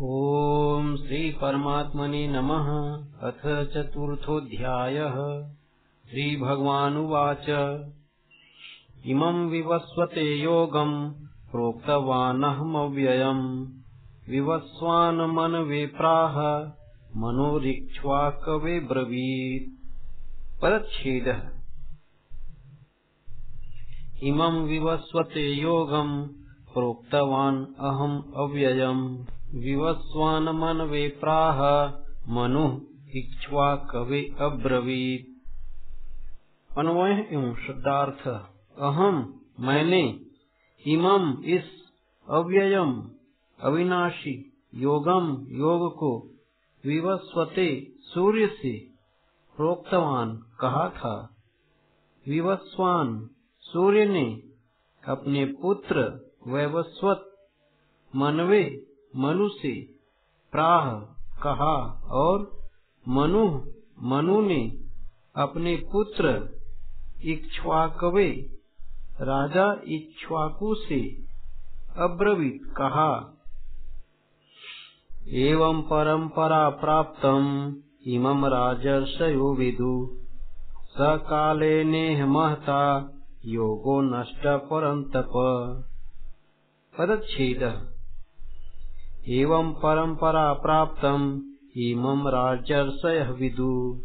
ॐ श्रीपरमात्मने नमः। अथ चतुर्थोऽध्यायः। श्रीभगवानुवाच इमं विवस्वते योगम्, प्रोक्तवानहमव्ययम्। विवस्वान्मनवे प्राह, मनोरिक्ष्वाकवे ब्रवीत्। परच्छेदः। इमं विवस्वते योगम्, प्रोक्तवान् अहम् अव्ययम्। विवस्वान्मनवे प्राह मनुः इक्ष्वाकवे अब्रवीत्। अन्वय एवं शब्दार्थ। अहम मैंने इमम इस अव्ययम अविनाशी योगम योग को विवस्वते सूर्य से प्रोक्तवान कहा था। विवस्वान सूर्य ने अपने पुत्र, वैवस्वत, मनवे मनु से प्राह कहा और मनु मनु ने अपने पुत्र इक्ष्वाकवे, राजा इक्ष्वाकु से अब्रवीत कहा, एवं परंपरा प्राप्तम, इमं राजर्षयो विदु। स काले नेह महता, योगो नष्ट परन्तप। पदच्छेद। एवं परंपरा प्राप्तम। इमं राजर्षय विदु।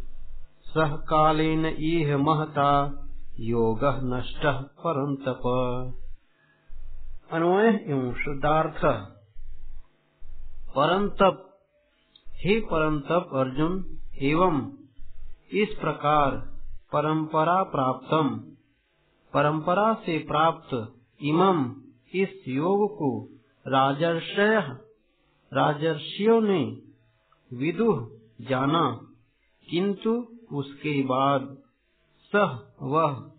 सह कालेन इह महता, योग नष्ट परंतप अन्वय एवं शुद्धार्थ। परंतप हे परंतप अर्जुन, एवं इस प्रकार परंपरा प्राप्तम। परंपरा से प्राप्त इमम इस योग को राजर्षय राजर्षियों ने विदुह जाना, किंतु उसके बाद सह वह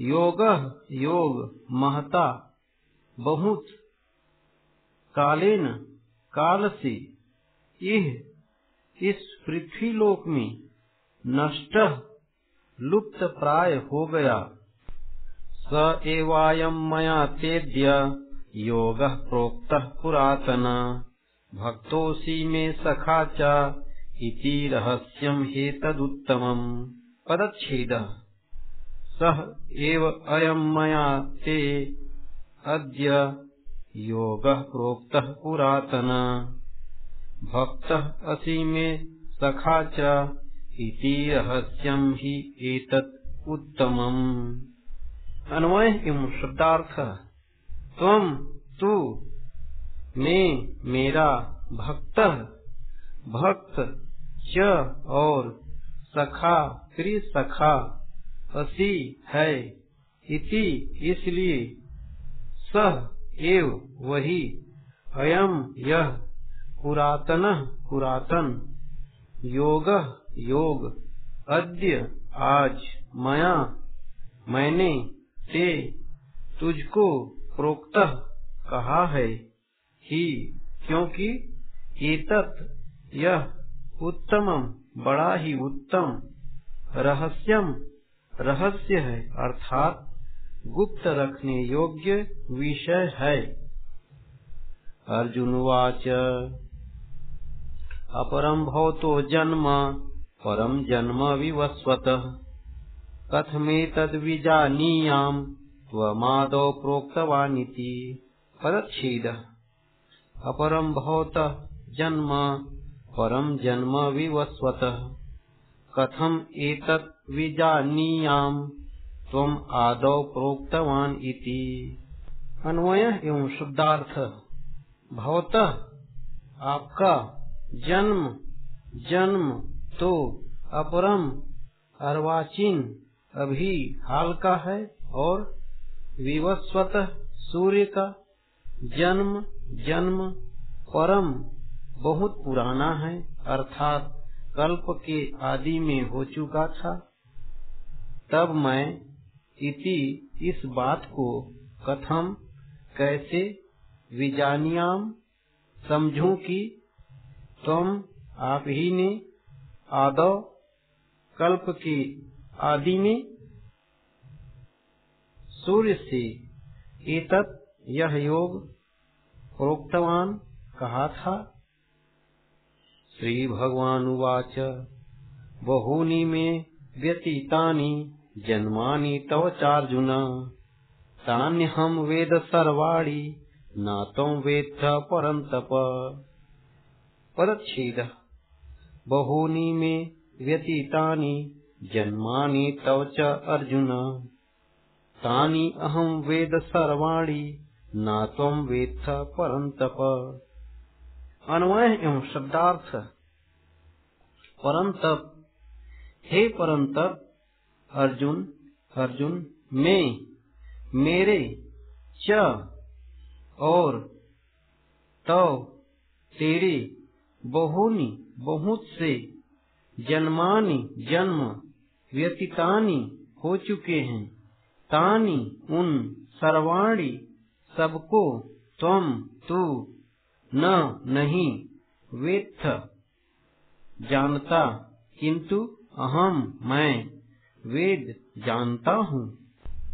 योग योग महता बहुत कालीन काल से। यह इस पृथ्वी लोक में नष्ट लुप्त प्राय हो गया। स एवायम मया तेद्य योग प्रोक्त पुरातन। भक्तोसी में सखा च इति रहस्यम हेतदुत्तमम् पदच्छेद। सह एव अयम मया ते अद्य योग प्रोक्त पुरातन। भक्त असि मे सखा च इति रहस्यम ही एतत् अन्वय शब्दार्थ। त्वम तू मैं मेरा भक्त भक्त च और सखा प्रिय सखा, असी है इति इसलिए। सह एव वही, अयम यह पुरातन पुरातन। योग योग, अद्य आज मया, मैंने ते तुझको प्रोक्त कहा है। ही, क्योंकि एतत् यह उत्तमम बड़ा ही उत्तम रहस्यम रहस्य है, अर्थात गुप्त रखने योग्य विषय है। अर्जुन वाच अपरम भवतो जन्म परम जन्म विवस्वत। कथमे कथमेतद्विजानीयाम् त्वमादौ प्रोक्तवानिति पदच्छेद अपरम भवत जन्म परम जन्म विवस्वत। कथम एतत् विजानीयाम्, त्वम आदौ प्रोक्तवान इति। अन्वय एवं शुद्धार्थ भवत आपका जन्म जन्म तो अपरम अर्वाचीन अभी हाल का है और विवस्वत सूर्य का जन्म जन्म परम बहुत पुराना है, अर्थात कल्प के आदि में हो चुका था। तब मैं इति इस बात को कथम कैसे विजानियाम समझू कि तुम आप ही ने आदव कल्प के आदि में सूर्य से एतत् यह योग प्रोक्तवान कहा था। श्रीभगवानुवाच, बहूनि मे व्यतीतानि जन्मानि तव चार्जुन। तान्यहं वेद सर्वाणि न त्वं वेत्थ परन्तप। पदच्छेदः बहूनि मे व्यतीतानि जन्मानि तव च अर्जुन। तानि अहं वेद सर्वाणि न त्वं वेत्थ परन्तप अन्वय एवं शब्दार्थ। परंतप। हे परंतप, अर्जुन अर्जुन, मैं, मेरे, च, और तो तेरे, बहुनी, बहुत से, जन्मानि, जन्म, व्यतीतानी हो चुके हैं। तानी, उन, सर्वाणी सबको तुम तू न नहीं, वेत्थ। जानता, किंतु अहम मैं, वेद जानता हूँ।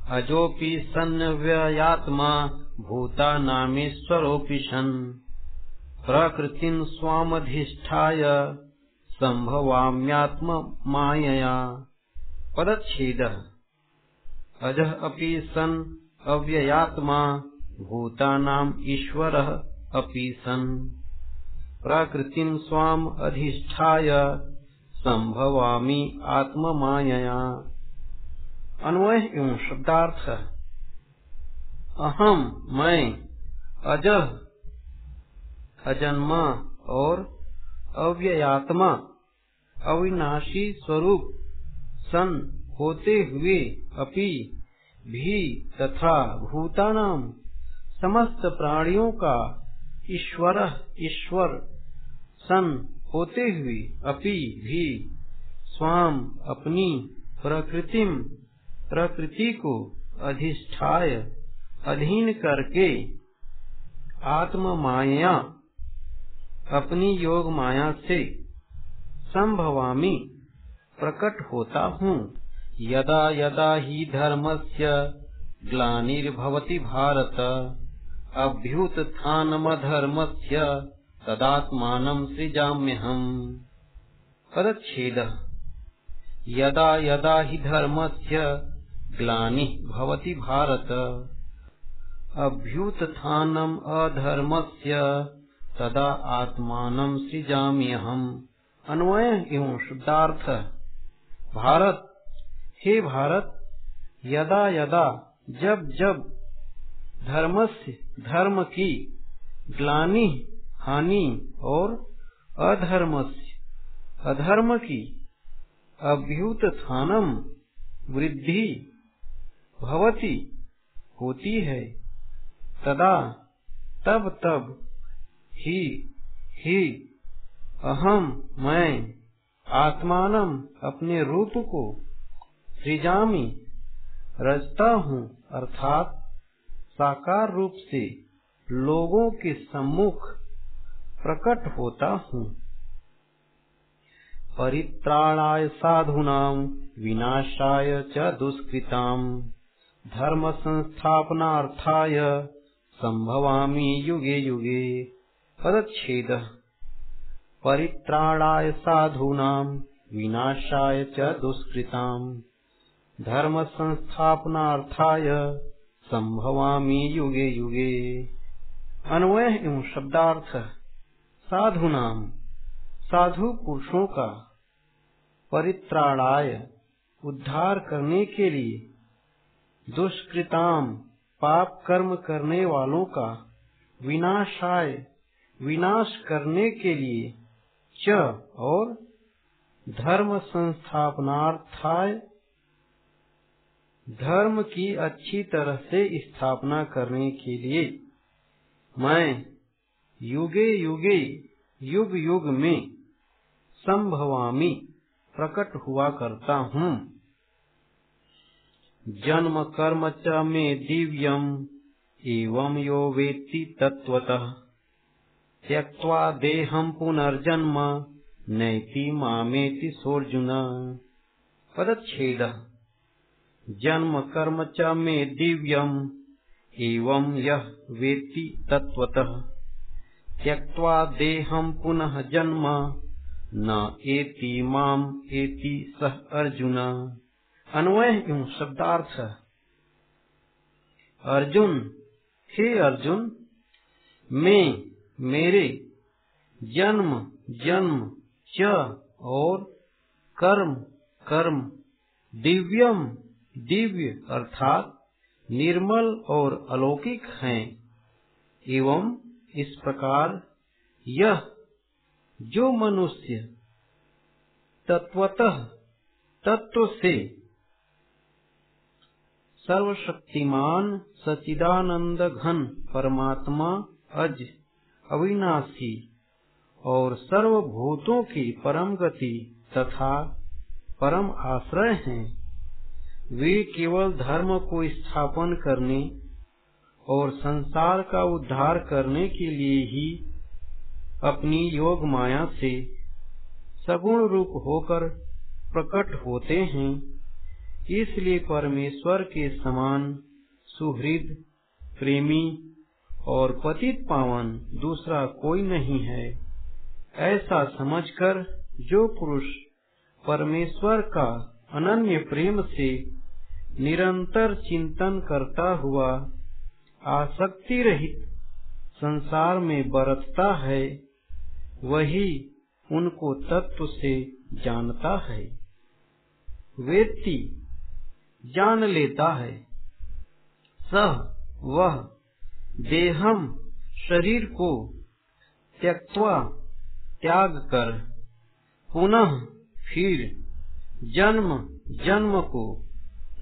अजोपि सन्व्ययात्मा भूता नामेश्वरोऽपि सन् प्रकृतिं स्वामधिष्ठाय सम्भवाम्यात्म मायया पदच्छेदः। अजः अपि सन् अव्ययात्मा भूतानाम् ईश्वरः अपि सन्। प्रकृतिं स्वाम अधिष्ठाय संभवामी आत्ममायया। अन्वय एवं शब्दार्थ। अहम मैं अजह अजन्मा और अव्ययात्मा, अविनाशी स्वरूप, सन होते हुए अपि भी तथा भूतानाम समस्त प्राणियों का ईश्वर ईश्वर सन होते हुए अपि भी स्वाम अपनी प्रकृतिम, प्रकृति को अधिष्ठाय, अधीन करके आत्म माया अपनी योग माया से संभवामी प्रकट होता हूँ। यदा यदा ही धर्मस्य ग्लानिर्भवति भारत। अभ्युत्थानमधर्मस्य तदात्मानं सृजाम्यहम्। पदच्छेदः यदा यदा हि धर्मस्य ग्लानिः भवति भारत, अभ्युत्थानम् अधर्मस्य तदा आत्मानं सृजाम्यहम्। अन्वय एवं शुद्धार्थ। भारत, हे भारत, यदा यदा जब जब धर्मस्य, धर्म की ग्लानि, हानि और अधर्म अधर्म की अभ्युत थानम वृद्धि भवती, होती है। तदा तब तब ही ही अहम मैं आत्मानम अपने रूप को सृजामी, रचता हूँ, अर्थात साकार रूप से लोगों के सम्मुख प्रकट होता हूँ। परित्राणाय साधूनाम विनाशाय च दुष्कृताम धर्म संस्थापनार्थाय संभवामी युगे युगे। पदच्छेद, परित्राणाय साधूनाम विनाशाय च दुष्कृताम धर्म संस्थापनार्थाय संभवामी युगे युगे। अन्वय एवं शब्दार्थ साधु नाम साधु पुरुषों का परित्राणाय उद्धार करने के लिए दुष्कृताम पाप कर्म करने वालों का विनाशाय, विनाश करने के लिए च और धर्म संस्थापनार्थाय धर्म की अच्छी तरह से स्थापना करने के लिए मैं युगे युगे, युग युग में संभवामी प्रकट हुआ करता हूँ। जन्म कर्म च में दिव्यम, एवं यो वेत्ति तत्वतः त्यक्त्वा देहम पुनर्जन्म, नैति मामेति सोर्जुन पदच्छेदः। जन्म कर्म च मे दिव्यम। एवं यः वेत्ति तत्त्वतः। त्यक्त्वा पुनः जन्म। न एति माम एति सह अर्जुन। अन्वय शब्दार्थ। अर्जुन, हे अर्जुन, मैं, मेरे, जन्म जन्म च और कर्म कर्म, दिव्यम। दिव्य अर्थात निर्मल और अलौकिक हैं। एवं इस प्रकार यह जो मनुष्य तत्वतः तत्व से सर्वशक्तिमान सचिदानंद घन परमात्मा अज अविनाशी और सर्वभूतों की परम गति तथा परम आश्रय हैं। वे केवल धर्म को स्थापन करने और संसार का उद्धार करने के लिए ही अपनी योग माया से सगुण रूप होकर प्रकट होते हैं, इसलिए परमेश्वर के समान सुहृद, प्रेमी और पतित पावन दूसरा कोई नहीं है। ऐसा समझकर जो पुरुष परमेश्वर का अनन्य प्रेम से निरंतर चिंतन करता हुआ आसक्ति रहित संसार में बरतता है, वही उनको तत्व से जानता है। व्यक्ति जान लेता है, सह वह देहम शरीर को त्यक्वा त्याग कर, पुनः फिर जन्म जन्म को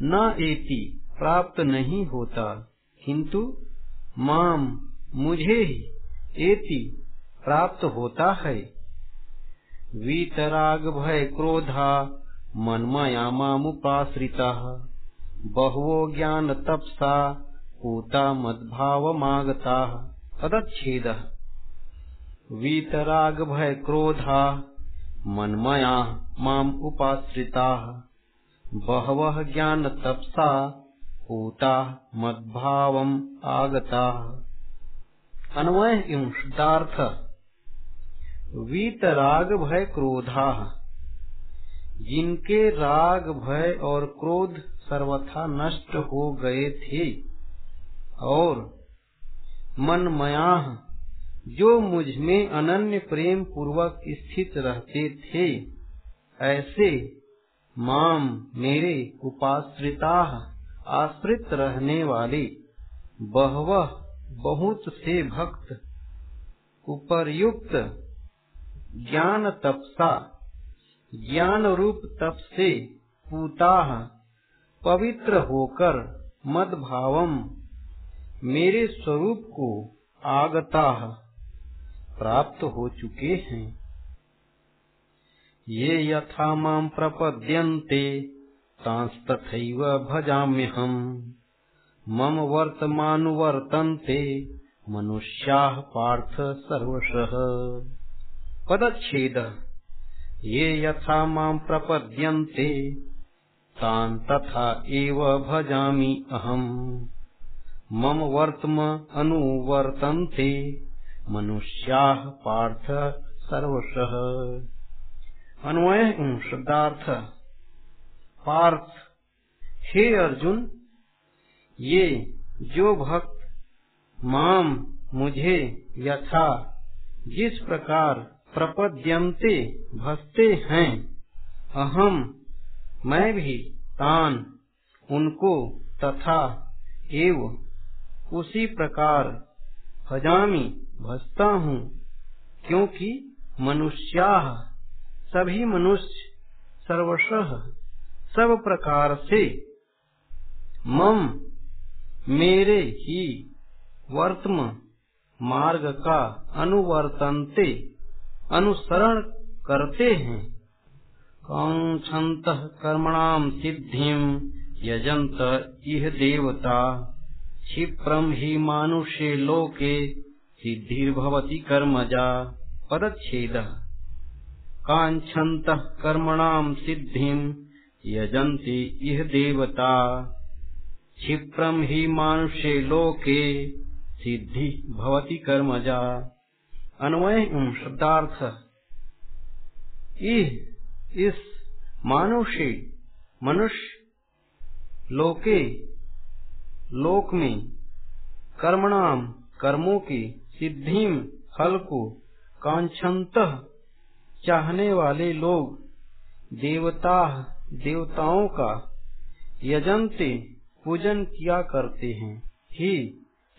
न एति, प्राप्त नहीं होता। किंतु माम, मुझे ही एति, प्राप्त होता है। वीतराग भय क्रोधा मनमया मामुपाश्रिता बहवो ज्ञान तपसा, पूता मद्भावमागता तदच्छेद। वीतराग भय क्रोधा, मनमया माम उपाश्रिता। बहवः ज्ञान तपसा पूता मद्भावम आगता। अन्वय एवं शुद्धार्थ वीत राग भय क्रोधा। जिनके राग भय और क्रोध सर्वथा नष्ट हो गए थे। और मन मनमया जो मुझमें अनन्य प्रेम पूर्वक स्थित रहते थे, ऐसे माम मेरे उपाश्रिता आश्रित रहने वाले, बहव बहुत से भक्त, उपरयुक्त, ज्ञान तपसा, ज्ञान रूप तप से पूता, पवित्र होकर मद भावम मेरे स्वरूप को आगता प्राप्त हो चुके हैं। ये यथा माँ प्रपद्यन्ते, तांस्तथैव भजाम्यहम्। मम वर्तमानुवर्तन्ते, मनुष्याः पार्थ सर्वशः। पदच्छेद। ये यथा माँ प्रपद्यन्ते, तान् तथा एव भजामि अहम्। मम वर्तम अनुवर्तन्ते, मनुष्याः पार्थ सर्वशः। अन्वय शब्दार्थ। पार्थ, हे अर्जुन, ये जो भक्त, माम, मुझे यथा, जिस प्रकार प्रपद्यंते भसते हैं अहम मैं भी, तान, उनको तथा एव, उसी प्रकार हजामी भसता हूँ, क्योंकि मनुष्या सभी मनुष्य सर्वश सब प्रकार से मम मेरे ही वर्तम मार्ग का अनुवर्तनते, अनुसरण करते हैं। कांक्षत कर्मणाम सिद्धिम यजंत इह देवता क्षिप्रम ही मानुषे लोके सिद्धिर्भवती कर्मजा पदछेद कांक्षत कर्मणाम सिद्धिम यजन्ति इह देवता। क्षिप्रम ही मानुषे लोके सिद्धि भवति कर्मजा। अन्वय शब्दार्थ। इह, इस मानुषे, मनुष्य लोके, लोक में कर्मणाम कर्मों के सिद्धिम फल को कांक्षत चाहने वाले लोग देवता, देवताओं का यजंते पूजन किया करते हैं। ही,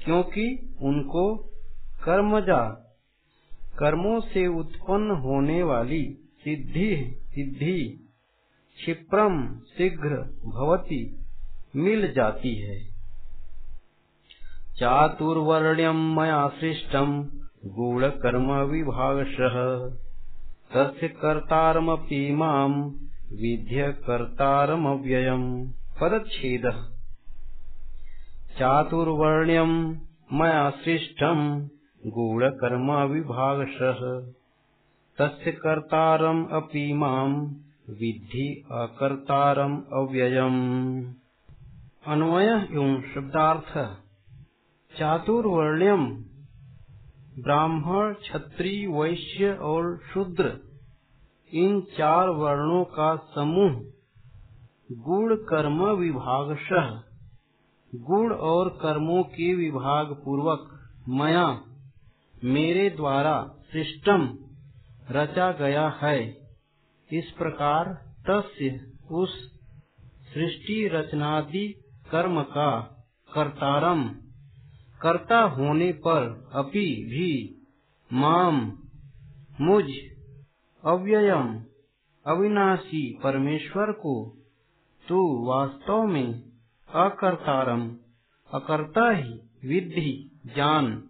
क्योंकि उनको कर्मजा, कर्मों से उत्पन्न होने वाली सिद्धि सिद्धि क्षिप्रम शीघ्र भवती मिल जाती है। चातुर्वर्ण्यम मया सृष्टम गूढ़ कर्म विभागश तस्य कर्तारमपि माम विध्य कर्तारमव्ययम्। पदच्छेदः। चातुर्वर्ण्यम् मया सृष्टम् गूढकर्म अव्ययम्। अन्वय एवं शब्दार्थ। चातुर्वर्ण्यम ब्राह्मण, क्षत्रिय, वैश्य और शूद्र, इन चार वर्णों का समूह गुण कर्म विभाग सह गुण और कर्मों के विभाग पूर्वक मया, मेरे द्वारा सिस्टम रचा गया है। इस प्रकार तस्य उस सृष्टि रचनादि कर्म का कर्तारम कर्ता होने पर अपि भी माम, मुझ, अव्ययम, अविनाशी परमेश्वर को तू वास्तव में अकर्तारम, अकर्ता ही विधि जान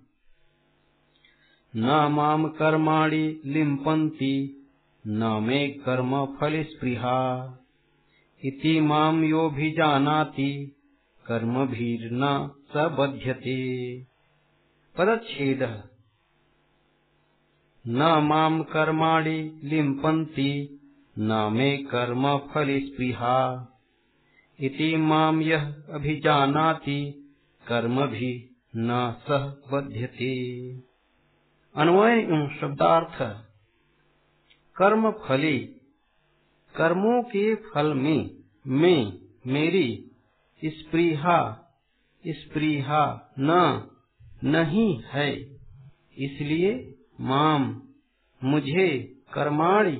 न माम कर्माणि लिम्पन्ति, न मे कर्म फल स्पृहा इति माम यो भी जानाति कर्म भीर्न स बध्यते। पदच्छेद। न माम कर्माणि लिम्पन्ति, न मे कर्म फल स्पृहा इति माम यह अभिजानाति भी न सह बध्यते। अन्वय शब्दार्थ कर्म फले कर्मों के फल में, मैं मेरी स्पृहा स्पृहा न, नहीं है। इसलिए माम, मुझे कर्माणी,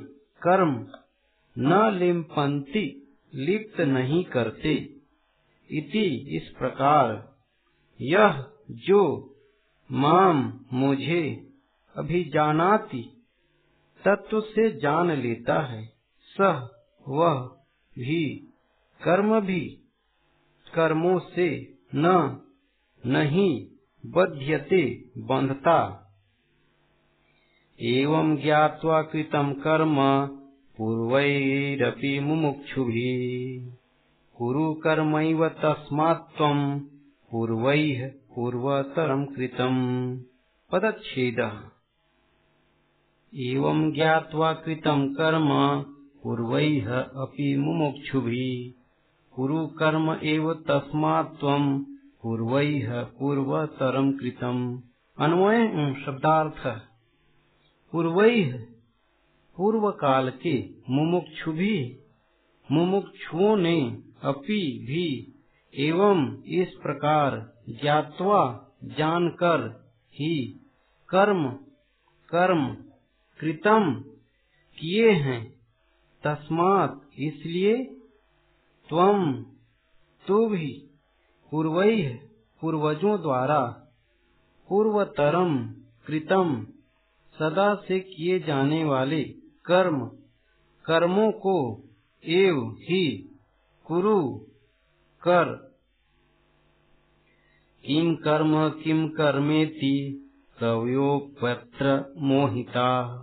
कर्म न लिम्पंती लिप्त नहीं करते। इति इस प्रकार। यह जो माम मुझे अभी जानाती तत्व से जान लेता है, सह वह भी, कर्म भी कर्मों से न, नहीं बध्यते बंधता। एवं ज्ञात्वा कृतं कर्म पूर्वैरपि मुमुक्षुभिः। कुरु कर्मैव तस्मात् त्वम् पूर्वैः पूर्वतरम् कृतम्। पदच्छेदः। एवं ज्ञात्वा कृतं कर्म पूर्वैः अपि मुमुक्षुभिः। कुरु कर्म एव तस्मात् त्वम् पूर्वैः पूर्वतरम् कृतम्। अन्वय शब्दार्थ। पूर्वैः पूर्व काल के मुमुक्षु भी मुमुक्षुओं ने अपि भी एवं इस प्रकार ज्ञातवा जानकर ही कर्म कर्म कृतम किए हैं। तस्मात इसलिए त्वम तू भी पूर्व पूर्वजों द्वारा पूर्वतरम कृतम सदा से किए जाने वाले कर्म, कर्मों को एव ही कुरु कर। किम कर्म किम कर्मेति कवयोपत्र मोहिता।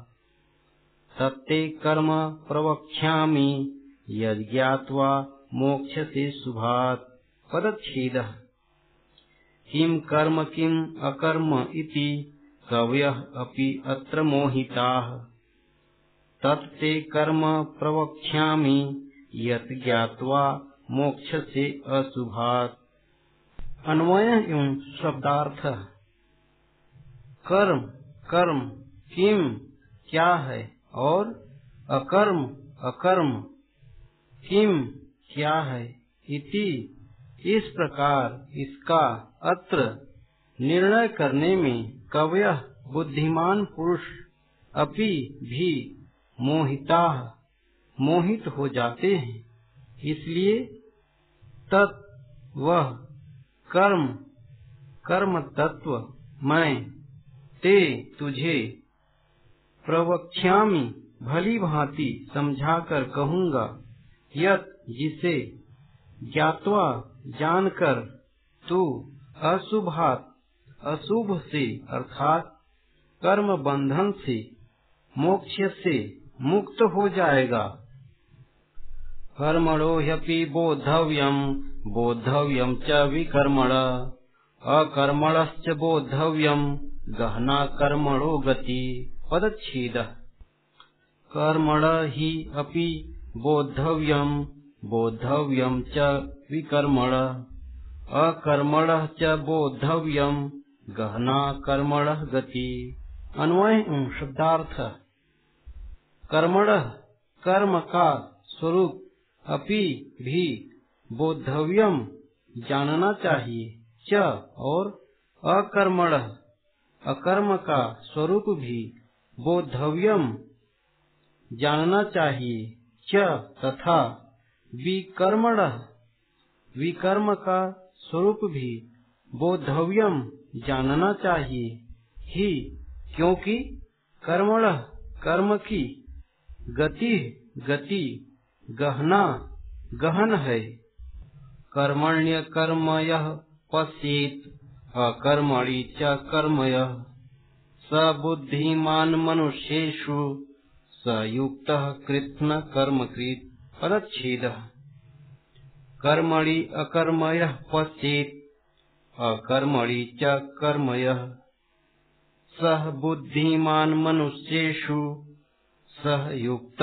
सत्य कर्म प्रवक्ष्यामि, यज्ञात्वा मोक्ष से शुभात पदच्छेद। किम कर्म किम अकर्म इति कवयः अपि अत्र मोहिताः। तत्ते कर्म यत् ज्ञात्वा मोक्ष से अशुभात अन्वय एवं शब्दार्थ। कर्म कर्म किम क्या है? और अकर्म अकर्म किम क्या है? इति। इस प्रकार इसका अत्र निर्णय करने में कवय बुद्धिमान पुरुष अपि भी मोहिता मोहित हो जाते हैं। इसलिए तत् वह कर्म कर्म तत्व मैं ते तुझे प्रवक्ष्यामी, भली भांति समझा कर कहूँगा, यत जिसे ज्ञातवा जानकर तू अशुभात अशुभ से, अर्थात कर्म बंधन से, मोक्ष से मुक्त हो जाएगा। कर्मणो ह्यपि बोद्धव्यम बोद्धव्यम च विकर्मण। अकर्मणश्च बोद्धव्यम, गहना कर्मणो गति, पदच्छेद। कर्मण ही अपि बोद्धव्यम बोद्धव्यम च विकर्मण। अकर्मण च बोद्धव्यम गहना कर्मण गति। अन्वय शब्दार्थ। कर्मण कर्म का स्वरूप, अपि भी बोद्धव्यम जानना चाहिए। च और अकर्मण, अकर्म का स्वरूप भी बोद्धव्यम जानना चाहिए। च तथा विकर्मण। विकर्म का स्वरूप भी बोधव्यम जानना चाहिए। ही, क्योंकि कर्मण कर्म की गति गति गहना, गहन है। कर्मण्य कर्म यह पश्येत, अकर्मणि च कर्म यह स बुद्धिमान मनुष्येषु स युक्त कृत्न कर्मकृत पदच्छेद कर्मणि अकर्म यः पश्येत, अकर्मणि च कर्म यः सः बुद्धिमान मनुष्यु सह युक्त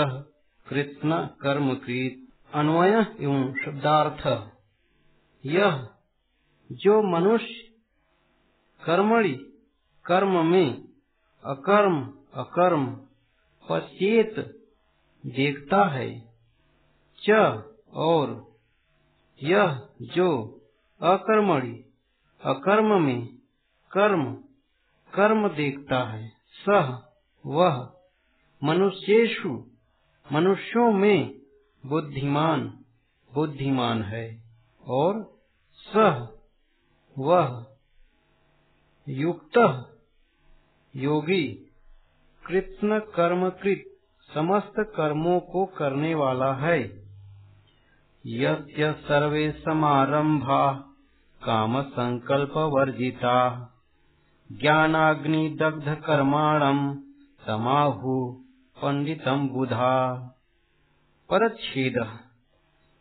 कृत्न कर्मकृत अन्वय एवं शब्दार्थ। यह जो मनुष्य कर्मणि, कर्म में अकर्म अकर्म पश्चेत देखता है। च और यह जो अकर्मणी, अकर्म में कर्म कर्म देखता है, सह वह मनुष्येशु मनुष्यों में बुद्धिमान बुद्धिमान है और सह वह युक्त योगी, कृत्न कर्मकृत, समस्त कर्मों को करने वाला है। यस्य सर्वे समारंभा काम संकल्प वर्जिता ज्ञानाग्नि दग्ध कर्माणम समाहु पंडितम बुधा। परच्छेद।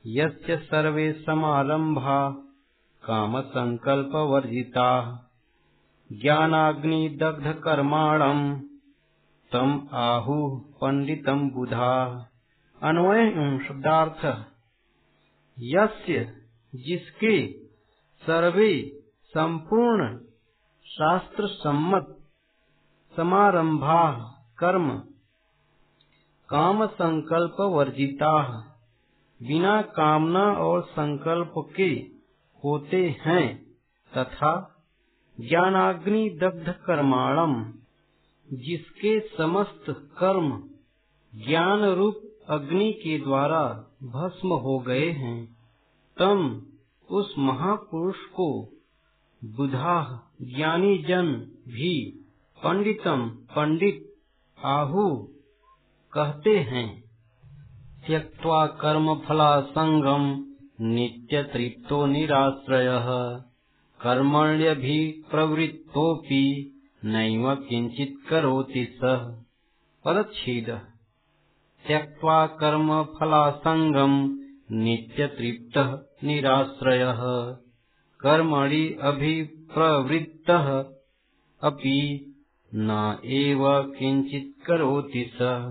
यस्य सर्वे समारंभा काम संकल्प वर्जिता ज्ञानाग्नि दग्ध कर्माणम तम आहु पंडितम बुधा। अन्वय शब्दार्थ। यस्य जिसके सर्वे संपूर्ण शास्त्र सम्मत समारंभा कर्म काम संकल्प वर्जिता बिना कामना और संकल्प के होते हैं तथा ज्ञानाग्नि दग्ध कर्माणम जिसके समस्त कर्म ज्ञान रूप अग्नि के द्वारा भस्म हो गए हैं, तम उस महापुरुष को बुधा ज्ञानी जन भी पंडितम पंडित आहु कहते हैं। त्यक्त्वा कर्म फला संगम नित्य तृप्तो निराश्रय, कर्मण्य भी प्रवृत्तोपि नैव किंचित करोति सह पदच्छेद त्यक्त्वा नित्य तृप्त निराश्रय। कर्मणि अभिप्रवृत्त अपि न एव किंचित करोति सह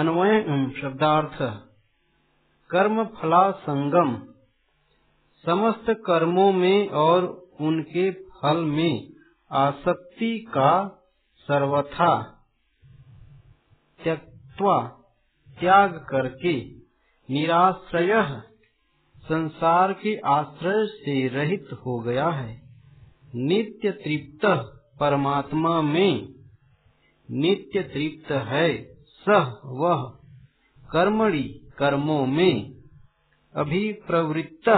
अन्वय शब्दार्थ। कर्म फला संगम समस्त कर्मों में और उनके फल में आसक्ति का सर्वथा त्यक्वा त्याग करके निराश्रय संसार के आश्रय से रहित हो गया है। नित्य तृप्त परमात्मा में नित्य तृप्त है। सह वह कर्मणि कर्मों में अभिप्रवृत्त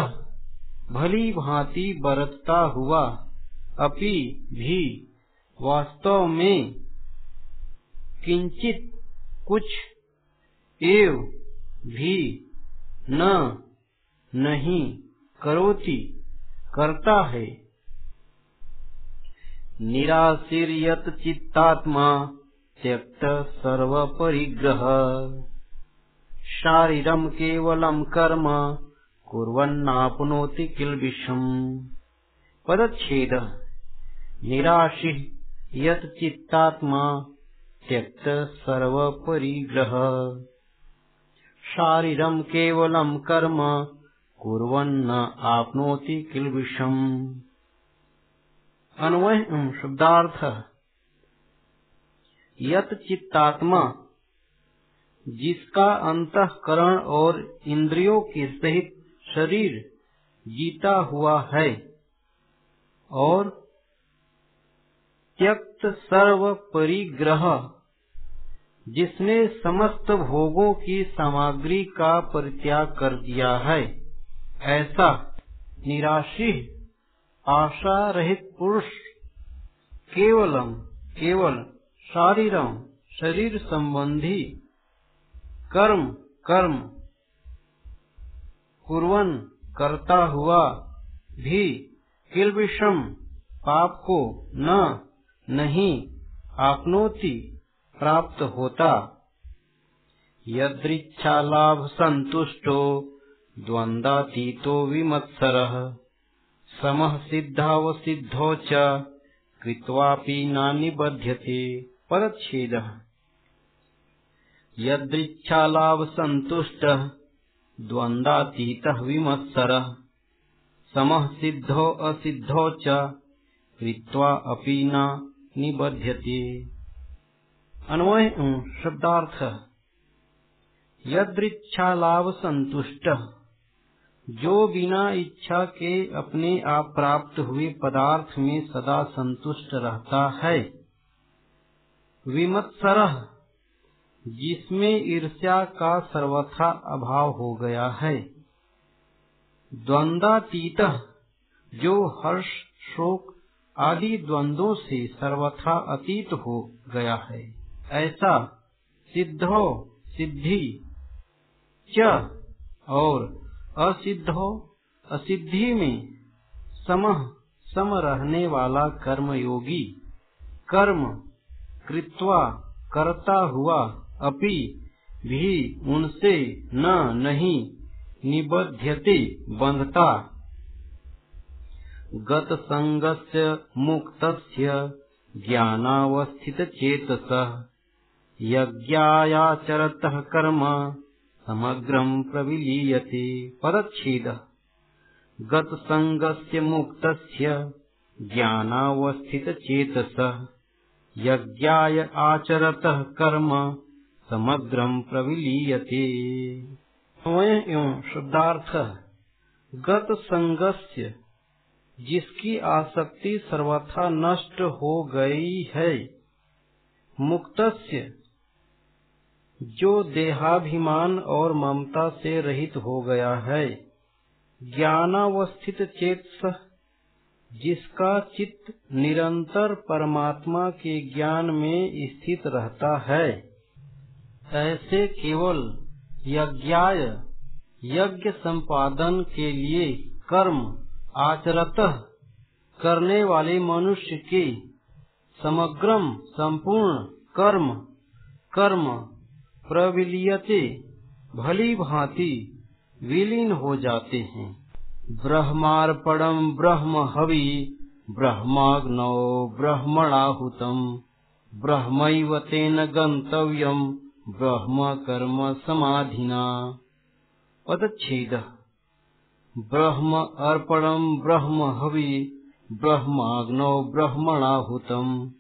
भली भांति बरतता हुआ। अपि भी वास्तव में किंचित कुछ एव भी न नहीं करोति, करता है। निराशीर्यत चित्तात्मा त्यक्त सर्व परिग्रह शारीरम केवलम कर्म, कुर्वन्नाप्नोति किल्बिषम् पदच्छेद। निराशि यत चित्तात्मा त्यक्त सर्व परिग्रह शारीरम केवलम कर्म कुर्वन्न आपनोति किल्बिषम्। अन्वय शब्दार्थ। यत चित्तात्मा, जिसका अंतकरण और इंद्रियों के सहित शरीर जीता हुआ है, और त्यक्त सर्व परिग्रह जिसने समस्त भोगों की सामग्री का परित्याग कर दिया है। ऐसा निराशी आशा रहित पुरुष केवलम, केवल शारीरम, शरीर संबंधी कर्म कर्म कुर्वन करता हुआ भी किलविषम पाप को न, नहीं आपनोति। प्राप्त होता। यदृच्छा लाभ संतुष्टो द्वंद्वातीतो विमत्सर। समः सिद्धावसिद्धौ च कृत्वापि नानिबध्यते परच्छेदः। यदृच्छालाभ सन्तुष्टः द्वन्द्वातीतः विमत्सरः। समः सिद्धो असिद्धो च निबध्यते। अन्वय शब्दार्थ। यदृच्छा लाभ संतुष्ट जो बिना इच्छा के अपने आप प्राप्त हुए पदार्थ में सदा संतुष्ट रहता है। विमत्सर, जिसमें ईर्ष्या का सर्वथा अभाव हो गया है। द्वंद्वातीत जो हर्ष, शोक आदि द्वंद्वों से सर्वथा अतीत हो गया है। ऐसा सिद्धो सिद्धि च और असिद्धो असिद्धि में समह सम रहने वाला कर्मयोगी, कर्म कृत्वा करता हुआ अपि भी उनसे न नहीं निबध्यते बंधता। गत संगस्य मुक्तस्य ज्ञानावस्थित चेतस यज्ञायाचरतः कर्म समग्रम प्रविलीयते परच्छेद। संगस्य मुक्तस्य ज्ञानावस्थित चेतसः यज्ञाय आचरतः कर्म समग्रम प्रविलीयते। एवं शब्दार्थ। गत संगस्य जिसकी आसक्ति सर्वथा नष्ट हो गई है, मुक्तस्य जो देहाभिमान और ममता से रहित हो गया है। ज्ञानावस्थित चेत जिसका चित्त निरंतर परमात्मा के ज्ञान में स्थित रहता है। ऐसे केवल यज्ञाय, यज्ञ संपादन के लिए कर्म आचरत करने वाले मनुष्य के समग्रम संपूर्ण कर्म कर्म प्रविलियते, भली भांति विलीन हो जाते हैं। ब्रह्मार्पणम् ब्रह्म हवि, ब्रह्माग्नौ ब्रह्मणाहुतम्। ब्रह्मैव तेन गन्तव्यम्, ब्रह्म कर्म समाधिना। पदच्छेदः। ब्रह्म अर्पणम् ब्रह्म हवि, ब्रह्माग्नौ ब्रह्मणाहुतम्।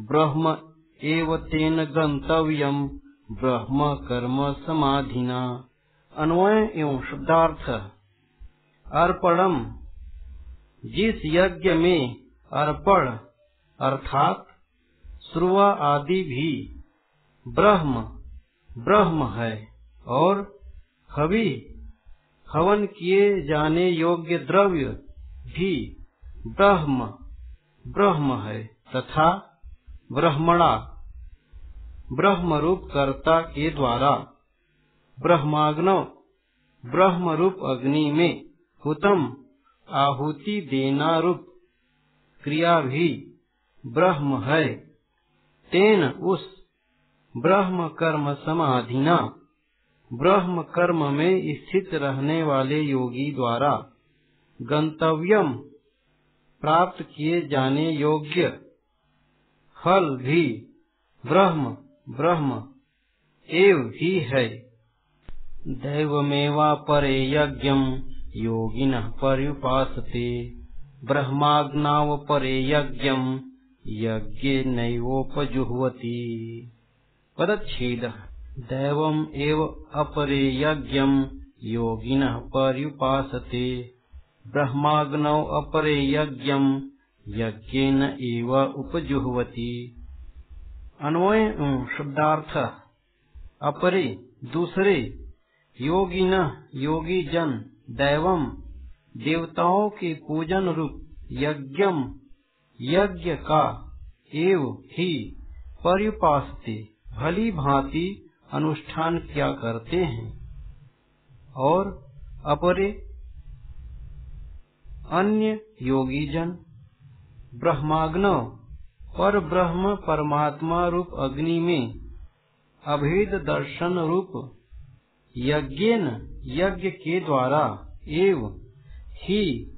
ब्रह्म एव तेन गन्तव्यम् ब्रह्म कर्म समाधिना। अन्वय एवं शब्दार्थ। अर्पणम। जिस यज्ञ में अर्पण, अर्थात श्रुआ आदि भी ब्रह्म ब्रह्म है और हवि, हवन किए जाने योग्य द्रव्य भी ब्रह्म ब्रह्म है तथा ब्रह्मणा। ब्रह्म रूप कर्ता के द्वारा। ब्रह्माग्नो ब्रह्म रूप अग्नि में हुतम, आहुति देना रूप क्रिया भी ब्रह्म है। तेन उस ब्रह्म कर्म समाधिना ब्रह्म कर्म में स्थित रहने वाले योगी द्वारा गंतव्यम प्राप्त किए जाने योग्य फल भी ब्रह्म ब्रह्म एव ही है। दैवमेवा परे यज्ञम योगिन पर्युपासते। ब्रह्माग्नाव परे यज्ञम यज्ञ नैवोपजुह्वती पदच्छेद। दैवम एव अपरे यज्ञम योगिन पर्युपासते। ब्रह्माग्नौ अपरे यज्ञम यज्ञेन एव उपजुह्वती। अन्वय शब्दार्थ। अपरे, दूसरे, योगिन योगी जन दैवम, देवताओं के पूजन रूप, यज्ञम, यज्ञ का, एव ही, पर्युपासते, भली भांति अनुष्ठान किया करते हैं। और अपरे, अन्य योगी जन ब्रह्माग्न पर ब्रह्म परमात्मा रूप अग्नि में, अभेद दर्शन रूप, यज्ञेन यज्ञ के द्वारा एव ही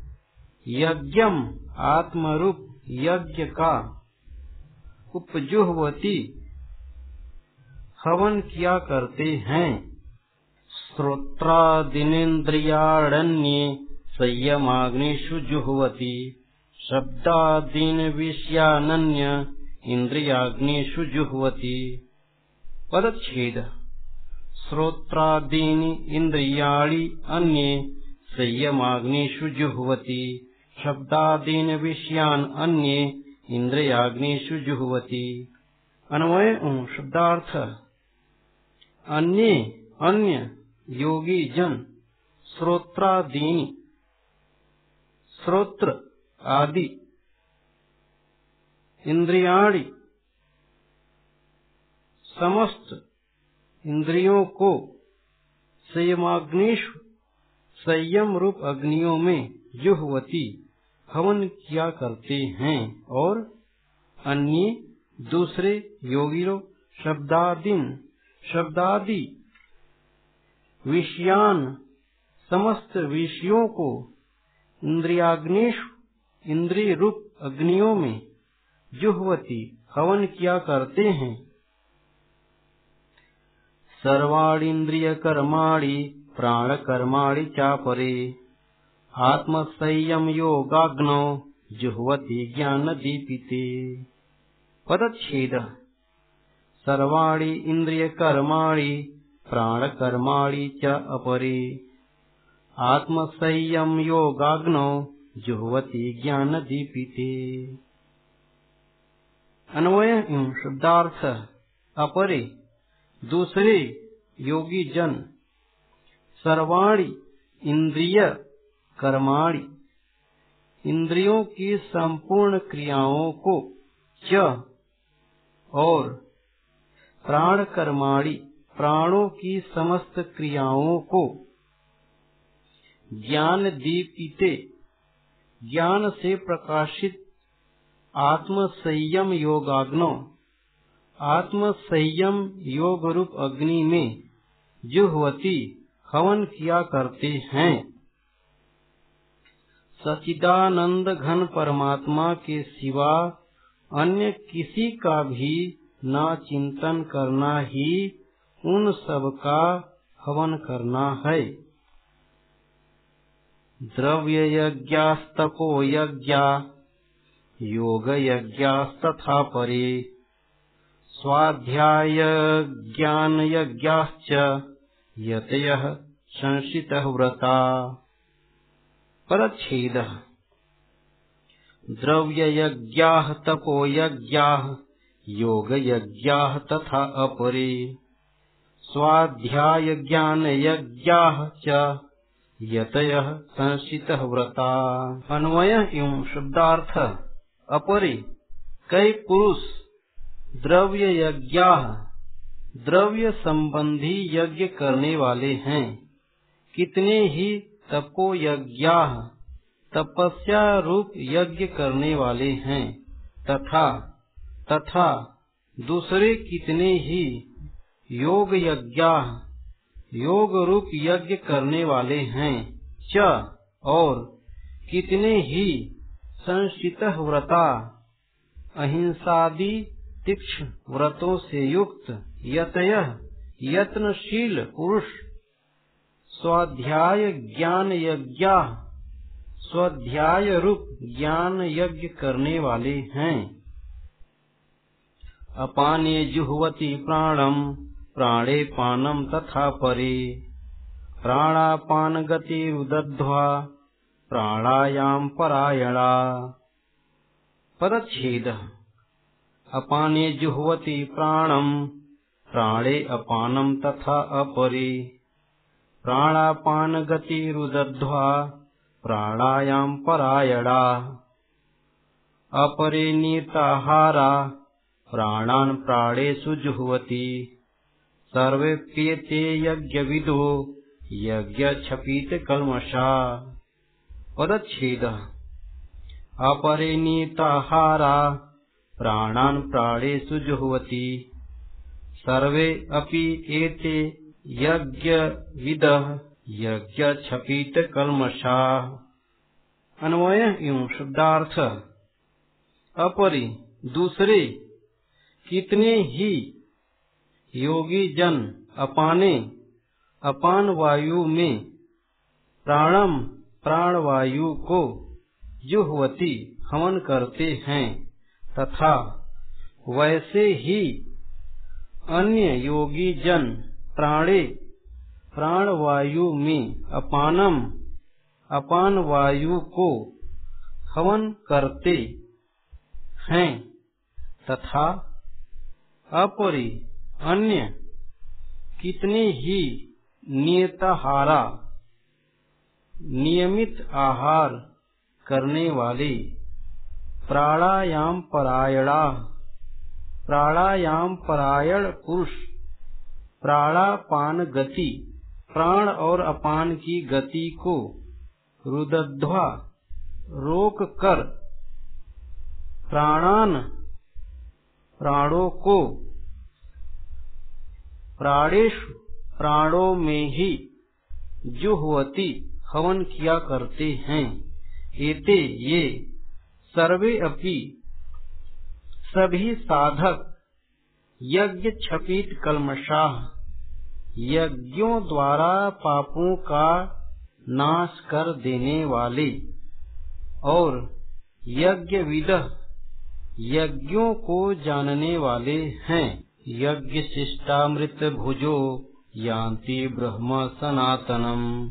यज्ञम आत्मरूप यज्ञ का उपजुहवती हवन किया करते हैं। श्रोत्रादिनेन्द्रियाण्ये संयमाग्निषु जुह्वति। शब्दादीन विषयानन्य इन्द्रियाग्निषु जुह्वति। पदच्छेद। श्रोत्रादीनि इन्द्रियाणि अन्ये संयमाग्निषु जुह्वति। शब्दादीन विषयान अन्ये इन्द्रियाग्निषु जुह्वति। अन्वय शब्दार्थ। अन्य अन्य योगी जन श्रोत्रादीन। श्रोत्र। आदि, इंद्रियाणि, समस्त इंद्रियों को संयमाग्निश संयम रूप अग्नियों में जुहवती, हवन किया करते हैं और अन्य दूसरे योगी शब्दादीन, शब्दादि विषयान, समस्त विषयों को इंद्रियाग्निश इंद्रिय रूप अग्नियों में जुहवती हवन किया करते हैं। सर्वाणीन्द्रिय कर्माणि प्राण कर्माणि चापरे आत्म संयम योगाग्नो जुहवती ज्ञान दीपिते पदच्छेद सर्वाणि इन्द्रियकर्माणि प्राणकर्माणि च अपरे। आत्मसंयम योगाग्नौ जुह्वति ज्ञानदीपिते। अन्वय शब्दार्थ अपरे दूसरे योगी जन, सर्वाणी इंद्रिय कर्माणी, इंद्रियों की संपूर्ण क्रियाओं को च और प्राण कर्माणी, प्राणों की समस्त क्रियाओं को ज्ञान दीपिते ज्ञान से प्रकाशित आत्म संयम योगाग्नो। आत्म संयम योग रूप अग्नि में जुहवती हवन किया करते हैं। सचिदानंद घन परमात्मा के सिवा अन्य किसी का भी न चिंतन करना ही उन सब का हवन करना है। द्रव्य यज्ञास्तपो यज्ञा योग यज्ञास्तथा परे। स्वाध्याय ज्ञान यज्ञाश्च यतयः संशितः व्रता। परच्छेदः। द्रव्ययज्ञाः तपोयज्ञाः योगयज्ञाः तथा अपरे। स्वाध्यायज्ञानयज्ञाः च यतयः संशितः व्रता। अन्वय एवं शब्दार्थ अपरे कई पुरुष द्रव्य यज्ञा द्रव्य संबंधी यज्ञ करने वाले हैं। कितने ही तपो यज्ञा तपस्या रूप यज्ञ करने वाले हैं। तथा तथा दूसरे कितने ही योग यज्ञा योग रूप यज्ञ करने वाले हैं। च, और कितने ही संशित व्रता, अहिंसादि तीक्ष्ण व्रतों से युक्त, यतय यत्नशील पुरुष, स्वाध्याय ज्ञान यज्ञ, स्वाध्याय रूप ज्ञान यज्ञ करने वाले हैं। अपाने जुहवती प्राणम प्राणे पानम तथा परे। प्राणापान गति उदध्वा प्राणायाम परायणा। पदछेद अपाने जुहवती प्राणम प्राणे अपानम तथा अपरे। प्राणापान गति रुदध्वा प्राणायाम परायणा। अपरे नीताहारा, प्राणान् प्राणेषु जुह्वति। सर्वेप्येते छपित यज्ञक्षपीतकल्मषा पदच्छेदः। अपरे नीताहारा प्राणान् प्राणेषु जुह्वति सर्वे अपि एते यज्ञविदः यज्ञक्षपीतकल्मषा अन्वय एवं शब्दार्थ। अपरि दूसरे कितने ही योगी जन, अपाने, अपान वायु में, प्राणम, प्राण वायु को, जुहवती, हवन करते हैं। तथा, वैसे ही, अन्य योगी जन, प्राणे, प्राण वायु में, अपानम, अपान वायु को, हवन करते हैं। तथा, अपरि अन्य कितने ही नियताहारा, नियमित आहार करने वाले प्राणायाम परायणा, प्राणायाम परायण पुरुष, प्राणापान गति, प्राण और अपान की गति को रुदध्वा, रोक कर प्राणान प्राणों को प्राणेश प्राणों में ही जुहवती हवन किया करते हैं। एते ये सर्वे अपि सभी साधक यज्ञ छपित कलमशाह यज्ञों द्वारा पापों का नाश कर देने वाले और यज्ञ विद यज्ञों को जानने वाले हैं। यज्ञ शिष्टामृत भुजो यान्ति ब्रह्म सनातनम।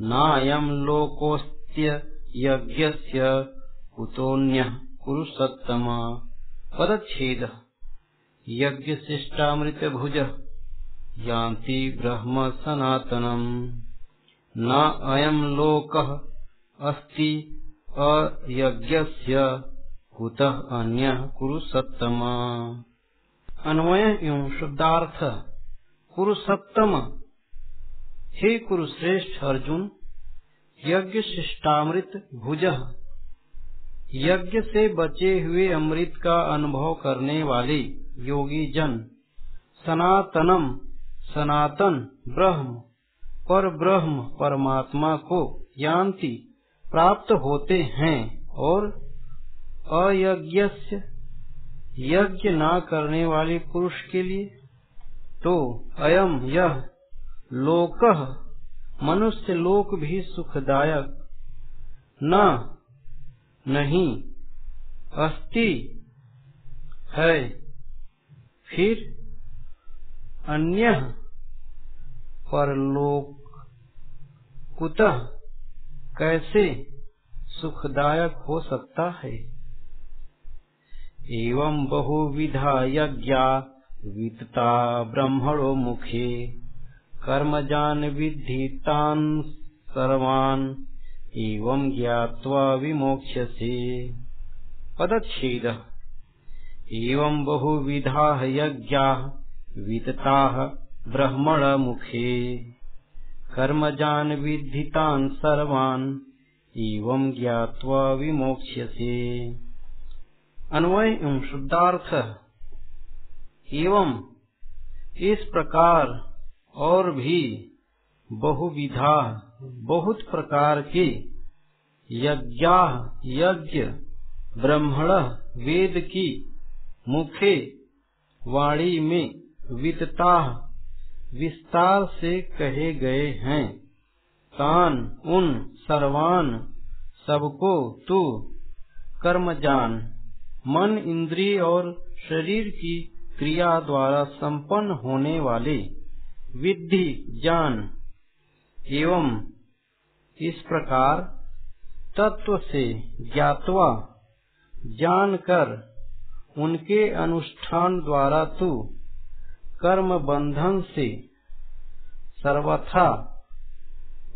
नायम लोकोस्त्य यज्ञस्य कुतोन्य कुरुसत्तम। पदच्छेद। यज्ञ शिष्टामृत भुज यान्ति ब्रह्म सनातनम। न अयम लोक अस्ति अयज्ञस्य कुतः अन्य कुरुसत्तम। अन्वय एवं शुद्धार्थ कुरुसत्तम हे कुरुश्रेष्ठ अर्जुन, यज्ञ शिष्टामृत भुज। यज्ञ से बचे हुए अमृत का अनुभव करने वाले योगी जन, सनातनम, सनातन ब्रह्म, पर ब्रह्म परमात्मा को यान्ति प्राप्त होते हैं और अयज्ञ यज्ञ न करने वाले पुरुष के लिए? तो अयम यह लोक, मनुष्य लोक भी सुखदायक। न, नहीं, अस्ति, है। फिर, अन्य, परलोक, कुतः, कैसे सुखदायक हो सकता है? एवं बहुविधा यज्ञा वित्ता ब्रह्मणो मुखे। कर्मजान विद्धि तान सर्वान् एवं ज्ञात्वा विमोक्ष्यसे। पदच्छेद। एवं बहुविधा यज्ञा वित्ता ब्रह्मण मुखे। कर्मजान विद्धितान् सर्वान् एवं ज्ञात्वा विमोक्ष्यसे। अन्वय एवं शुद्धार्थ। एवं इस प्रकार और भी बहुविधा, बहुत प्रकार के यज्ञ यज्ञ, ब्रह्मण, वेद की मुखे वाणी में वितता विस्तार से कहे गए हैं। तान, उन, सर्वान, सबको तू कर्म जान मन इंद्रिय और शरीर की क्रिया द्वारा संपन्न होने वाले विधि ज्ञान एवं इस प्रकार तत्व से ज्ञातवा जान कर उनके अनुष्ठान द्वारा तू कर्म बंधन से सर्वथा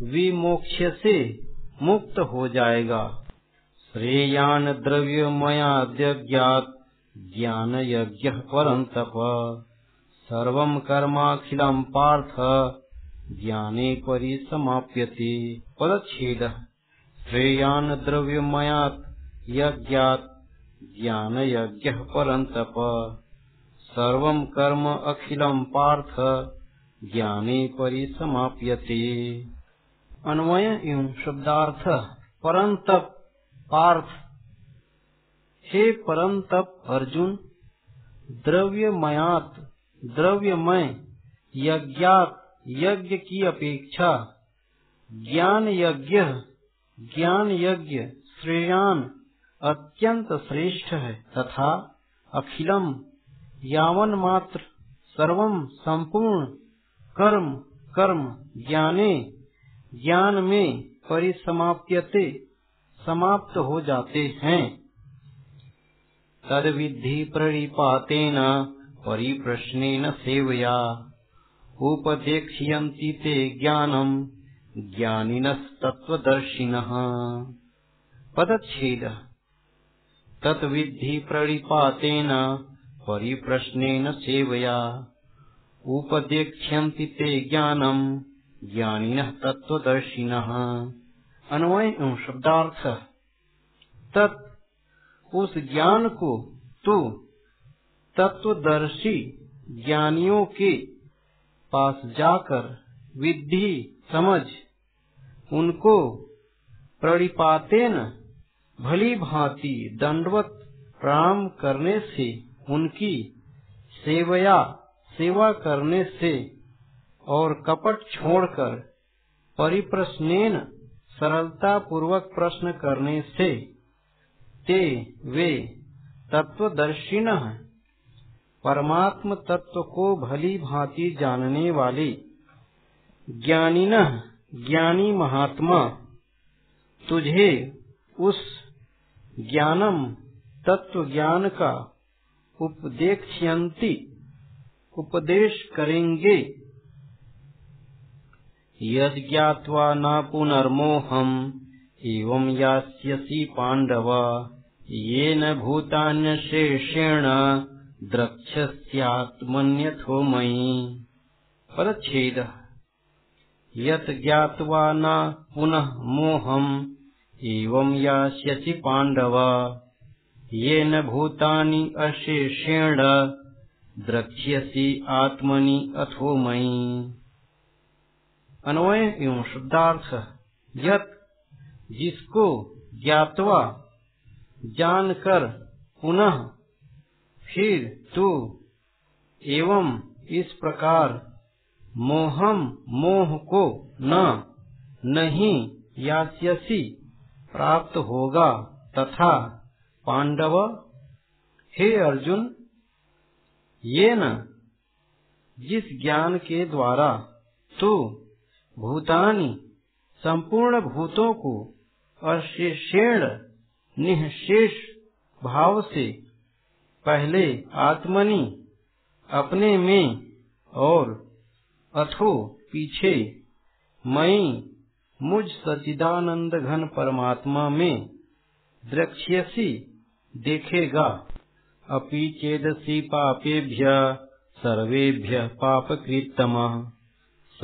विमोक्ष से मुक्त हो जाएगा। श्रेयान द्रव्यमयाद्यज्ञात ज्ञान यज्ञ परम तप सर्व कर्माखिलम पार्थ, ज्ञाने परिसमाप्यते पदछेद श्रेयान द्रव्यमयात यज्ञात ज्ञान यज्ञ परम तप सर्व कर्म अखिलम पार्थ, ज्ञाने परिसमाप्यते अन्वय एवं शब्दार्थ परम तप पार्थ। हे परम तप अर्जुन द्रव्य द्रव्यमयात, द्रव्यमय, यज्ञात, यज्ञ की अपेक्षा। ज्ञान यज्ञ ज्ञान यज्ञ, श्रेयान अत्यंत श्रेष्ठ है तथा अखिलम यावन मात्र, सर्वम संपूर्ण, कर्म कर्म ज्ञाने, ज्ञान में परिसमाप्यते। समाप्त हो जाते हैं। तद विधि प्रणिपातेन परिप्रश्नेन सेवया। उपदेक्ष्यन्ति ते ज्ञानम् ज्ञानिनस्तत्त्वदर्शिनः। पदच्छेद। तत्विद्धि प्रणिपातेन परिप्रश्नेन सेवया। उपदेक्ष्यन्ति ते ज्ञानम् ज्ञानिनः तत्त्वदर्शिनः अन्वय एवं शब्दार्थ। तत् उस ज्ञान को तो तत्वदर्शी ज्ञानियों के पास जाकर विधि समझ, उनको प्रणिपातेन भली भांति दंडवत प्रणाम करने से, उनकी सेवया, सेवा करने से और कपट छोड़कर परिप्रश्नेन सरलता पूर्वक प्रश्न करने से ते वे तत्वदर्शिन परमात्म तत्व को भली भांति जानने वाले ज्ञानीन ज्ञानी महात्मा, तुझे उस ज्ञानम तत्व ज्ञान का उपदेक्षयंती, उपदेश करेंगे। यद न पुनर्मोहम्, एवं यास्यसि पाण्डव। येन भूतान्यशेषेण द्रक्ष्यस्यात्मन्यथो मयि। परच्छेदः यत् ज्ञात्वा न पुनः मोहम्, एवं यास्यसि पाण्डव। येन भूतानि अशेषेण द्रक्ष्यसि आत्मनि अथो मयि। अन्वय एवं शुद्धार्थ, यत जिसको ज्ञातवा जानकर पुनः फिर तू एवं इस प्रकार मोहम मोह को न, नहीं यास्यसी प्राप्त होगा तथा पांडव, हे अर्जुन ये न जिस ज्ञान के द्वारा तू भूतानी संपूर्ण भूतों को अशेषेण निशेष भाव से पहले आत्मनि अपने में और अथो पीछे मई मुझ सचिदानंद घन परमात्मा में द्रक्ष्यसी देखेगा। अपि चेदसी पापेभ्य, सर्वेभ्य पापकृतम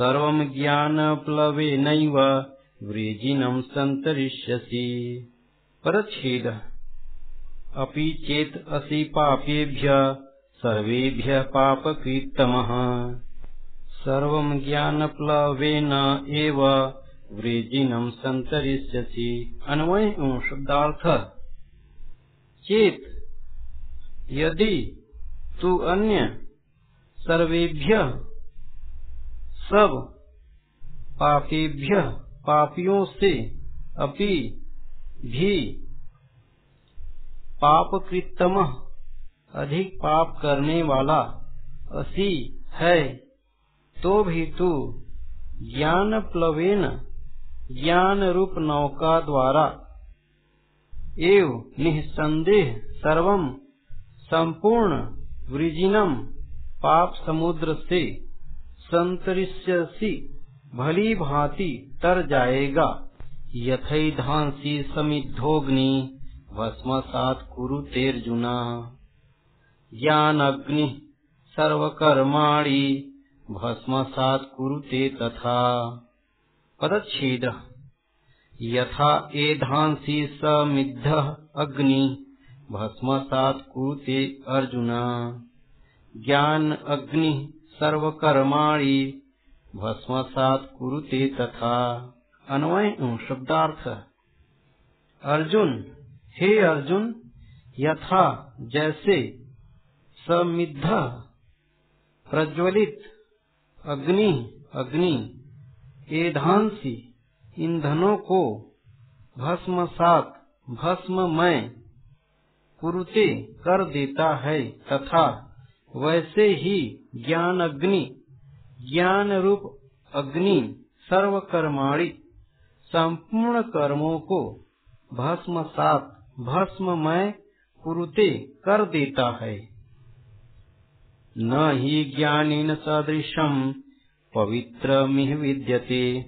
सर्व ज्ञान प्लवे नैव वृजिनम संतरिष्यसि परच्छेद। अपि चेत असि पापेभ्य, सर्वेभ्य पापकृतमः सर्वं ज्ञानप्लवेन एव वृजिनम संतरिष्यसि अन्वय शब्दार्थ। चेत यदि तू अन्य सर्वेभ्य सब पापेभ्य पापियों से अपि भी पाप कृतम अधिक पाप करने वाला असी है। तो भी तू ज्ञान प्लवेन ज्ञान रूप नौका द्वारा एव निसंदेह सर्वम संपूर्ण वृजिनम पाप समुद्र से संतरिष्यसी, भली भांति तर जाएगा। यथैधांसी समिद्धोग्नि भस्मसात कुरु तेर्जुना। ज्ञान अग्नि सर्वकर्माणि कुरु ते तथा। पदच्छेद, यथा एधांसी समिद्ध अग्नि भस्म सात कुरु ते अर्जुना। ज्ञान अग्नि सर्वकर्माणि भस्मसात कुरुते तथा। अन्वय शब्दार्थ। अर्जुन, हे अर्जुन, यथा जैसे समिद्ध, प्रज्वलित अग्नि अग्नि, एधांसी ईंधनों को भस्मसात भस्ममय कुरुते कर देता है तथा वैसे ही ज्ञान अग्नि, ज्ञान रूप अग्नि सर्व कर्माणी संपूर्ण कर्मों को भस्मसात, भस्ममय कुरुते कर देता है। न ही ज्ञानेन सदृशम पवित्र मिह विद्यते।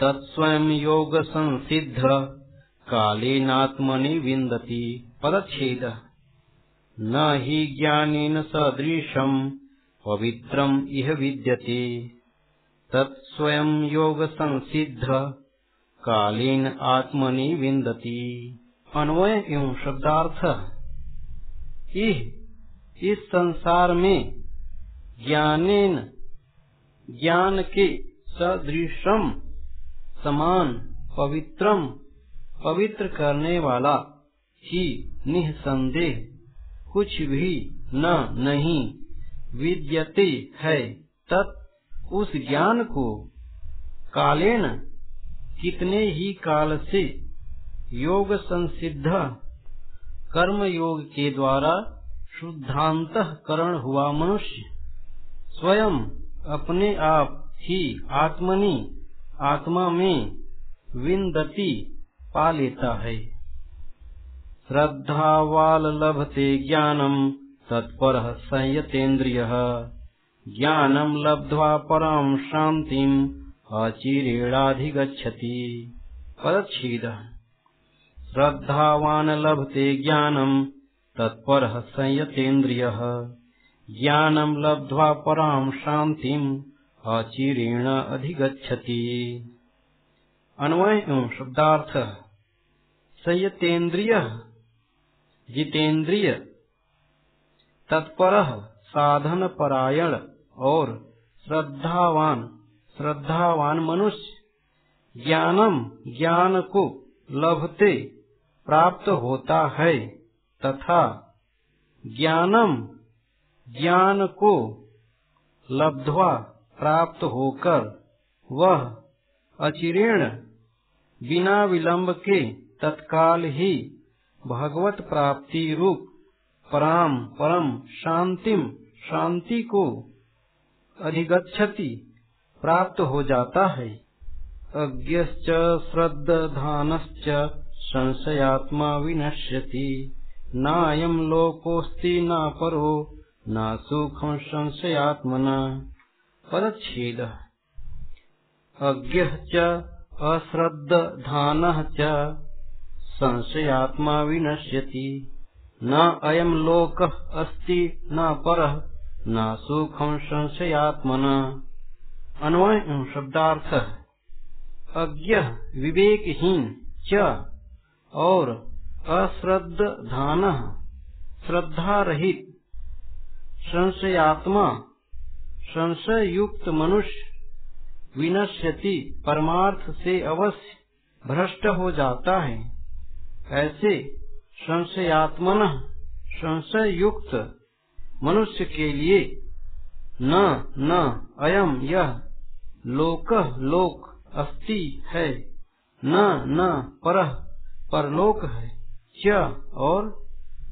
तत्स्वयं योग संसिद्ध कालेनात्मनि विन्दति। पदच्छेद। न हि ज्ञानेन सदृशम्, पवित्रम् इह विद्यते। तत्स्वयं योग संसिद्ध कालेन आत्मनि विन्दति। अन्वय एवं शब्दार्थ। इह, इस संसार में ज्ञानेन, ज्ञान के सदृशम, समान, पवित्रम, पवित्र करने वाला ही निसंदेह। कुछ भी न नहीं विद्यते है। तत् उस ज्ञान को कालेन कितने ही काल से योग संसिद्ध कर्म योग के द्वारा शुद्धांत करण हुआ मनुष्य स्वयं अपने आप ही आत्मनि, आत्मा में विन्दति पा लेता है। श्रद्धावाल लभते ज्ञानम, तत्पर संयतेन्द्रिय। ज्ञानम लब्ध्वा पराम शांतिम अचिरेणाधिगछति पदछेद श्रद्धावान लभते ज्ञानम, तत्पर संयतेन्द्रिय। ज्ञानम लब्ध्वा पराम शांतिम अचिरेण अधिगछति अन्वय शब्दार्थ। संयतेन्द्रिय। जितेन्द्रिय तत्पर साधन परायण और श्रद्धावान श्रद्धावान मनुष्य, ज्ञानम ज्ञान को लभते प्राप्त होता है तथा ज्ञानम ज्ञान को लब्धवा प्राप्त होकर वह अचिरेण बिना विलंब के तत्काल ही भगवत प्राप्ति रूप, पराम, परम, शांतिम, शांति को अधिगछति प्राप्त हो जाता है। अज्ञश्च श्रद्धानश्च संशयात्मा विनश्यति। नायम लोकोस्ति न परो, न सुखम संशयात्मना। परच्छेद अज्ञ अश्रद्धान संशयात्मा विनश्यति न अयम लोक अस्ति, न पर, न सुखम संशयात्मना। अन्वय शब्दार्थ। अज्ञ विवेकहीन च, और अश्रद्धान श्रद्धा रहित संशयात्मा संशय युक्त मनुष्य, विनश्यति, परमार्थ से अवश्य भ्रष्ट हो जाता है। ऐसे संशयात्मन संशय युक्त मनुष्य के लिए न न, अयम यह लोक लोक अस्ति है। न न, पर, परलोक है। क्या और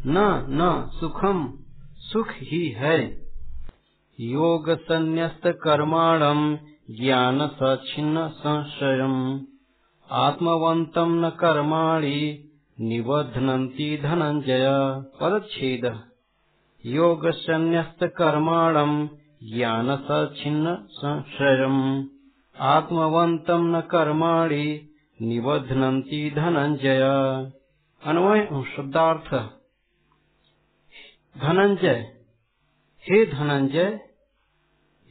न न, सुखम, सुख ही है। योग संन्यस्त कर्माणम ज्ञान सचिन्न संशय आत्मवंतम न कर्माणि निबध्नन्ति धनंजय परच्छेद योग संन्यस्त कर्माणम ज्ञान सचिन्न संशय आत्मवंतम न कर्माणि निबध्नन्ति धनंजय अन्वय शब्दार्थ। धनंजय हे धनंजय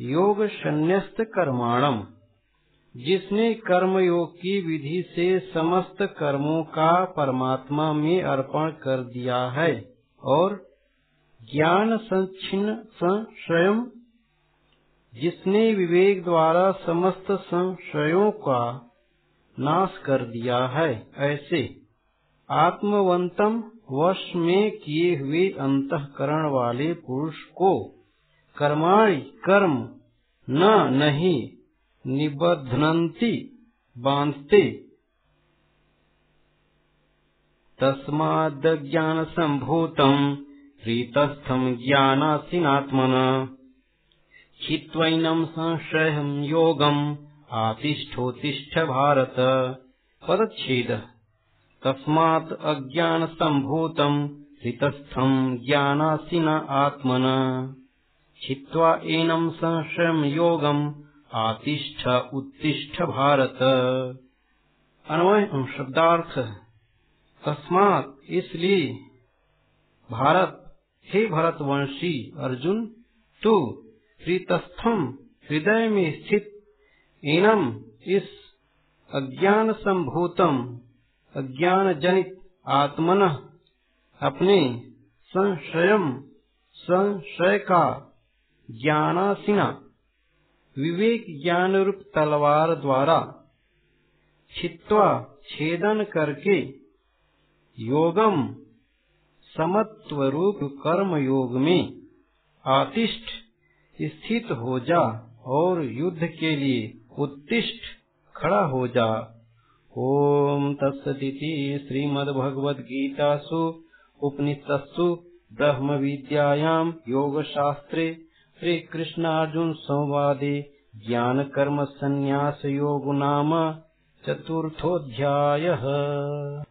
योग संन्यस्त कर्माणम जिसने कर्मयोग की विधि से समस्त कर्मों का परमात्मा में अर्पण कर दिया है और ज्ञान संचिन्न संशय जिसने विवेक द्वारा समस्त संशयों का नाश कर दिया है, ऐसे आत्मवंतम वश में किए हुए अंतकरण वाले पुरुष को कर्माणि कर्म न नहीं निबध्नती बांधते तस्माद ज्ञान संभूतम प्रीतस्थम ज्ञानासीनात्मन। चित्वैनम संशय योगम आतिष्ठोतिष्ठ भारत पदछेद तस्मात् अज्ञान सम्भूतम् हृतस्थम् ज्ञानासिन आत्मन छित्त्वा एनम् संशयम् योगम् आतिष्ठ उत्तिष्ठ भारत। अन्वय शब्दार्थ। तस्मात इसलिए भारत, हे भरतवंशी अर्जुन, तू प्रीतस्थम हृदय में स्थित इनम इस अज्ञान संभूतम अज्ञान जनित आत्मन अपने संशयम, संशय का ज्ञानासिना। विवेक ज्ञान रूप तलवार द्वारा छित्वा छेदन करके योगम समत्व रूप कर्म योग में आतिष्ठ, स्थित हो जा और युद्ध के लिए उत्तिष्ठ खड़ा हो जा। ॐ तत्सदिति श्रीमद्भगवद्गीतासु, उपनिषत्सु ब्रह्मविद्यायाम् योगशास्त्रे श्रीकृष्णार्जुनसंवादे योग नाम चतुर्थोऽध्यायः।